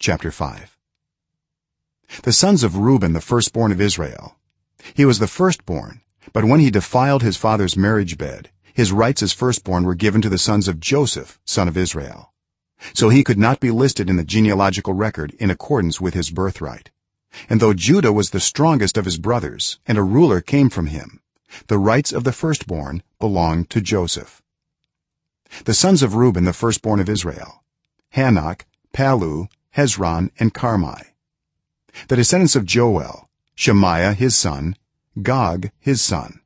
chapter 5 the sons of reuben the firstborn of israel. He was the firstborn but when he defiled his father's marriage bed his rights as firstborn were given to the sons of joseph son of israel. So he could not be listed in the genealogical record in accordance with his birthright. And though judah was the strongest of his brothers and a ruler came from him the rights of the firstborn belonged to joseph. The sons of reuben the firstborn of israel. Hanok pallu hezron and carmi. The descendants of joel shemaiah his son gog his son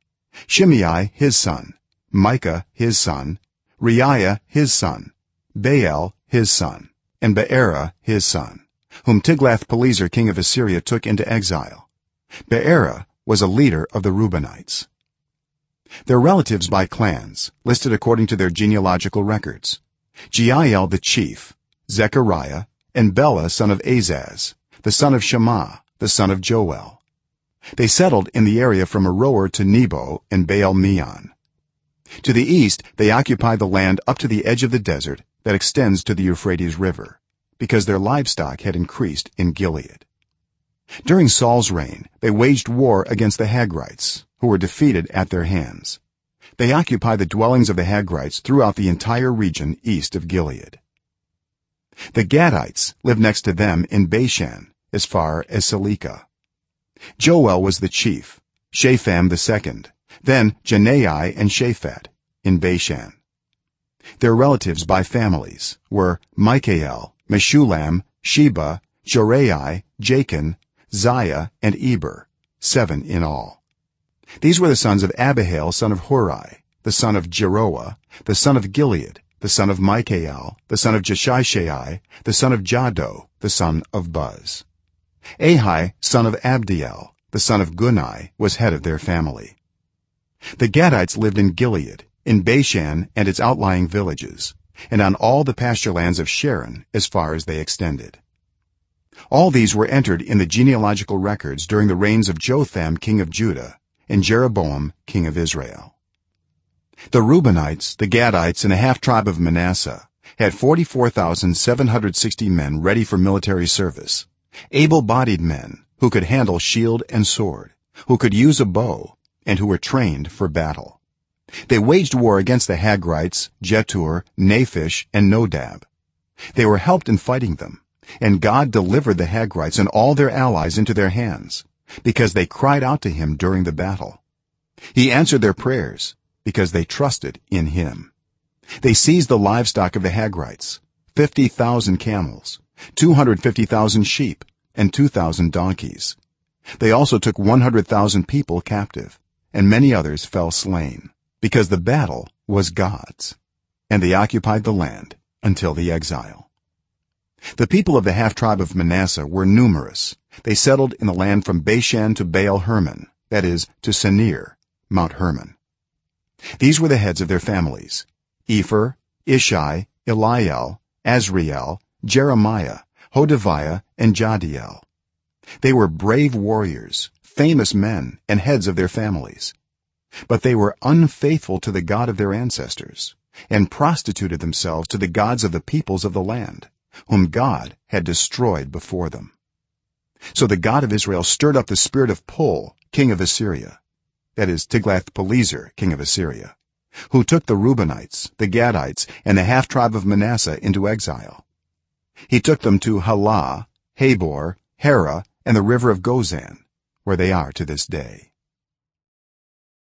shimei his son micah his son reaiah his son baal his son and beerah his son whom tiglath-pileser king of assyria took into exile. Beerah was a leader of the reubenites. Their relatives by clans listed according to their genealogical records. Jeiel the chief zechariah and bela son of azaz the son of shema the son of joel. They settled in the area from aroer to nebo and baal-meon to the east they occupied the land up to the edge of the desert that extends to the euphrates river because their livestock had increased in gilead. During saul's reign they waged war against the hagrites who were defeated at their hands. They occupied the dwellings of the hagrites throughout the entire region east of gilead the gadites lived next to them in bashan as far as salekah joel was the chief shapham the second then janai and shaphat in bashan. Their relatives by families were michael meshullam sheba jorai jakan zia and eber 7 in all. These were the sons of abihail son of huri the son of jaroah the son of gilead the son of michael the son of jeshishai the son of jahdo the son of buz. Ahi son of abdiel the son of gunai was head of their family. The gadites lived in gilead in bashan and its outlying villages and on all the pasture lands of sharon as far as they extended. All these were entered in the genealogical records during the reigns of jotham king of judah and jeroboam king of israel the reubenites the gadites and a half tribe of manasseh had 44760 men ready for military service. Able-bodied men who could handle shield and sword who could use a bow and who were trained for battle. They waged war against the hagrites jetur naphish and nodab. They were helped in fighting them and god delivered the hagrites and all their allies into their hands because they cried out to him during the battle. He answered their prayers because they trusted in him. They seized the livestock of the hagrites 50000 camels 250000 sheep and 2000 donkeys. They also took 100000 people captive and many others fell slain because the battle was god's and they occupied the land until the exile. The people of the half tribe of manasseh were numerous. They settled in the land from bashan to baal hermon that is to senir mount hermon these were the heads of their families. Epher ishi eliel azriel jeremiah hodaviah and jahdiel they were brave warriors famous men and heads of their families. But they were unfaithful to the god of their ancestors and prostituted themselves to the gods of the peoples of the land whom god had destroyed before them. So the god of israel stirred up the spirit of pul king of assyria that is tiglath-pileser king of assyria who took the reubenites the gadites and the half tribe of manasseh into exile. He took them to halah habor hara and the river of gozan where they are to this day